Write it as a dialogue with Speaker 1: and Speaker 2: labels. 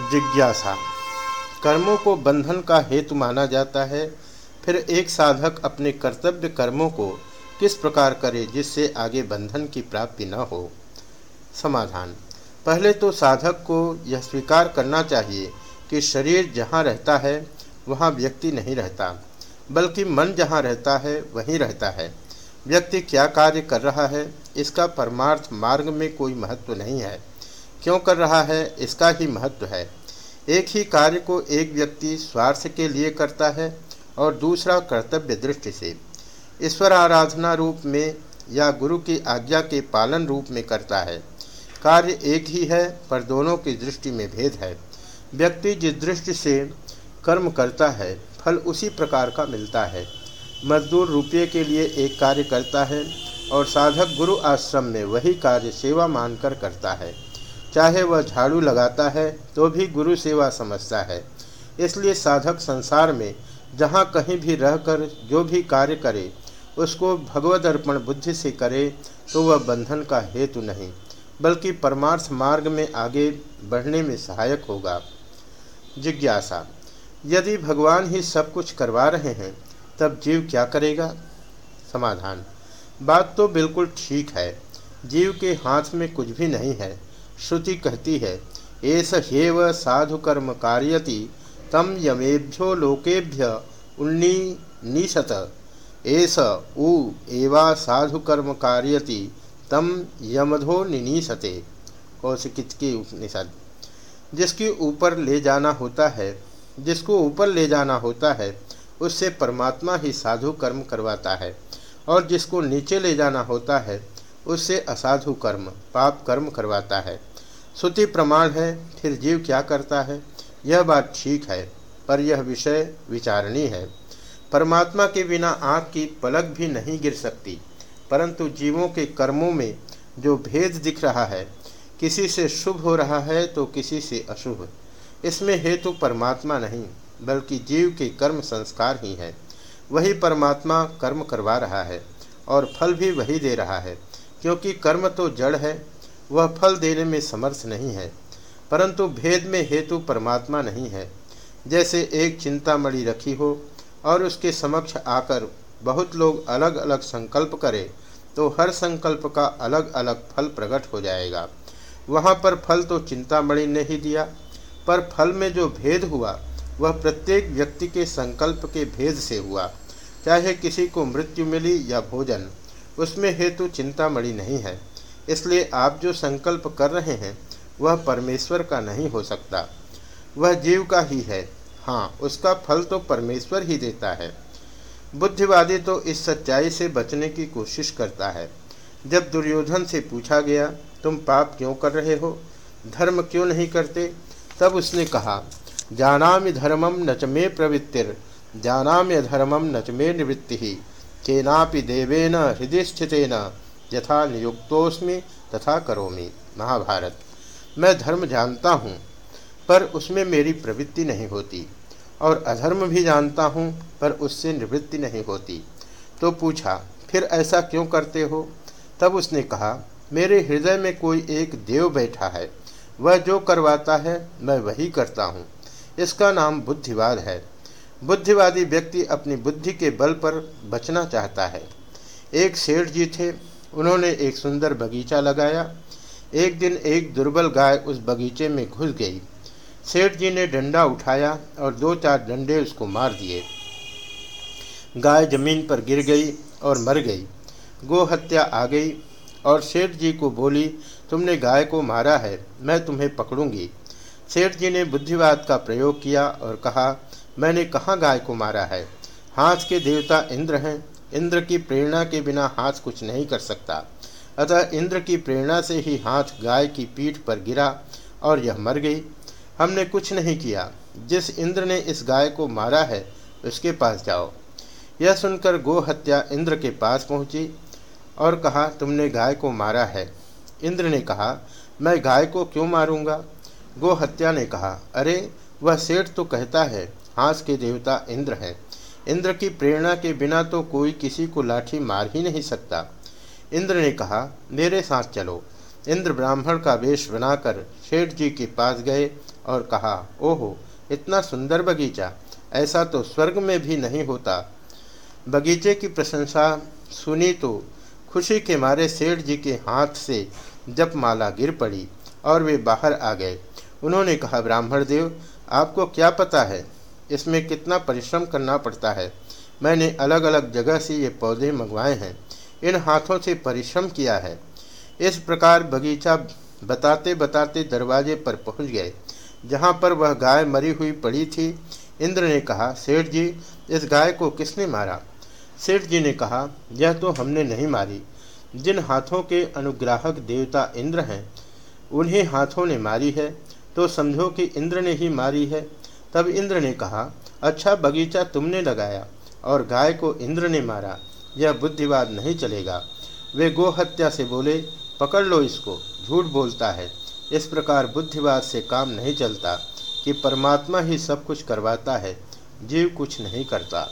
Speaker 1: जिज्ञासा। कर्मों को बंधन का हेतु माना जाता है। फिर एक साधक अपने कर्तव्य कर्मों को किस प्रकार करे जिससे आगे बंधन की प्राप्ति न हो? समाधान। पहले तो साधक को यह स्वीकार करना चाहिए कि शरीर जहाँ रहता है, वहाँ व्यक्ति नहीं रहता, बल्कि मन जहाँ रहता है, वहीं रहता है। व्यक्ति क्या कार्य कर रहा है, इसका परमार्थ मार्ग में कोई महत्व नहीं है। क्यों कर रहा है, इसका ही महत्व है। एक ही कार्य को एक व्यक्ति स्वार्थ के लिए करता है और दूसरा कर्तव्य दृष्टि से। ईश्वर आराधना रूप में या गुरु की आज्ञा के पालन रूप में करता है। कार्य एक ही है, पर दोनों की दृष्टि में भेद है। व्यक्ति जिस दृष्टि से कर्म करता है, फल उसी प्रकार का मिलता है। मजदूर रुपये के लिए एक कार्य करता है और साधक गुरु आश्रम में वही कार्य सेवा मानकर करता है। चाहे वह झाड़ू लगाता है तो भी गुरु सेवा समझता है। इसलिए साधक संसार में जहाँ कहीं भी रहकर जो भी कार्य करे, उसको भगवद अर्पण बुद्धि से करे तो वह बंधन का हेतु नहीं, बल्कि परमार्थ मार्ग में आगे बढ़ने में सहायक होगा। जिज्ञासा, यदि भगवान ही सब कुछ करवा रहे हैं, तब जीव क्या करेगा? समाधान, बात तो बिल्कुल ठीक है, जीव के हाथ में कुछ भी नहीं है श्रुति कहती है एस हेव साधु कर्म कार्यति तम यमेभ्यो लोकेभ्य उन्नी निशत। एस उ एवा साधु कर्म कार्यति तम यमधो निनीसते कौशिकी उपनिषद। जिसके ऊपर ले जाना होता है, जिसको ऊपर ले जाना होता है, उससे परमात्मा ही साधु कर्म करवाता है। और जिसको नीचे ले जाना होता है उससे असाधु कर्म, पाप कर्म करवाता है। श्रुति प्रमाण है, फिर जीव क्या करता है? यह बात ठीक है, पर यह विषय विचारणी है। परमात्मा के बिना आँख की पलक भी नहीं गिर सकती, परंतु जीवों के कर्मों में जो भेद दिख रहा है, किसी से शुभ हो रहा है तो किसी से अशुभ। इसमें हेतु परमात्मा नहीं, बल्कि जीव के कर्म संस्कार ही है। वही परमात्मा कर्म करवा रहा है, और फल भी वही दे रहा है। क्योंकि कर्म तो जड़ है, वह फल देने में समर्थ नहीं है, परंतु भेद में हेतु परमात्मा नहीं है। जैसे एक चिंतामणि रखी हो और उसके समक्ष आकर बहुत लोग अलग अलग संकल्प करें तो हर संकल्प का अलग अलग फल प्रकट हो जाएगा। वहाँ पर फल तो चिंतामणि ने ही दिया, पर फल में जो भेद हुआ, वह प्रत्येक व्यक्ति के संकल्प के भेद से हुआ। चाहे किसी को मृत्यु मिली या भोजन उसमें हेतु चिंतामणि नहीं है। इसलिए आप जो संकल्प कर रहे हैं, वह परमेश्वर का नहीं हो सकता। वह जीव का ही है। हाँ उसका फल तो परमेश्वर ही देता है। बुद्धिवादी तो इस सच्चाई से बचने की कोशिश करता है। जब दुर्योधन से पूछा गया, तुम पाप क्यों कर रहे हो? धर्म क्यों नहीं करते? तब उसने कहा, जानामि धर्मम नच मे प्रवृत्तिर, जानाम्य धर्मम नच मे निवृत्ति। केनापि देवेन हृदय स्थितेन यथा नियुक्तोस्मि तथा करोमि। महाभारत। मैं धर्म जानता हूँ, पर उसमें मेरी प्रवृत्ति नहीं होती, और अधर्म भी जानता हूँ, पर उससे निवृत्ति नहीं होती। तो पूछा, फिर ऐसा क्यों करते हो? तब उसने कहा, मेरे हृदय में कोई एक देव बैठा है। वह जो करवाता है, मैं वही करता हूँ। इसका नाम बुद्धिवाद है। बुद्धिवादी व्यक्ति अपनी बुद्धि के बल पर बचना चाहता है। एक सेठ जी थे, उन्होंने एक सुंदर बगीचा लगाया। एक दिन एक दुर्बल गाय उस बगीचे में घुस गई। सेठ जी ने डंडा उठाया और दो चार डंडे उसको मार दिए। गाय ज़मीन पर गिर गई और मर गई। गो हत्या आ गई और सेठ जी को बोली, तुमने गाय को मारा है, मैं तुम्हें पकड़ूँगी। सेठ जी ने बुद्धिवाद का प्रयोग किया और कहा मैंने कहाँ गाय को मारा है? हाथ के देवता इंद्र हैं। इंद्र की प्रेरणा के बिना हाथ कुछ नहीं कर सकता। अतः इंद्र की प्रेरणा से ही हाथ गाय की पीठ पर गिरा और यह मर गई। हमने कुछ नहीं किया। जिस इंद्र ने इस गाय को मारा है, उसके पास जाओ। यह सुनकर गो हत्या इंद्र के पास पहुँची और कहा, तुमने गाय को मारा है। इंद्र ने कहा, मैं गाय को क्यों मारूँगा? गो हत्या ने कहा, अरे, वह सेठ तो कहता है हाथ के देवता इंद्र हैं। इंद्र की प्रेरणा के बिना तो कोई किसी को लाठी मार ही नहीं सकता। इंद्र ने कहा, मेरे साथ चलो। इंद्र ब्राह्मण का वेश बनाकर शेठ जी के पास गए और कहा, ओहो, इतना सुंदर बगीचा, ऐसा तो स्वर्ग में भी नहीं होता। बगीचे की प्रशंसा सुनी तो खुशी के मारे सेठ जी के हाथ से जप माला गिर पड़ी और वे बाहर आ गए। उन्होंने कहा, ब्राह्मण देव, आपको क्या पता है? इसमें कितना परिश्रम करना पड़ता है? मैंने अलग अलग जगह से ये पौधे मंगवाए हैं। इन हाथों से परिश्रम किया है। इस प्रकार बगीचा बताते बताते दरवाजे पर पहुँच गए, जहाँ पर वह गाय मरी हुई पड़ी थी। इंद्र ने कहा, सेठ जी, इस गाय को किसने मारा? सेठ जी ने कहा, यह तो हमने नहीं मारी। जिन हाथों के अनुग्राहक देवता इंद्र हैं, उन्हीं हाथों ने मारी है तो समझो कि इंद्र ने ही मारी है। तब इंद्र ने कहा अच्छा बगीचा तुमने लगाया और गाय को इंद्र ने मारा, यह बुद्धिवाद नहीं चलेगा। वे गोहत्या से बोले, पकड़ लो इसको, झूठ बोलता है। इस प्रकार बुद्धिवाद से काम नहीं चलता कि परमात्मा ही सब कुछ करवाता है, जीव कुछ नहीं करता।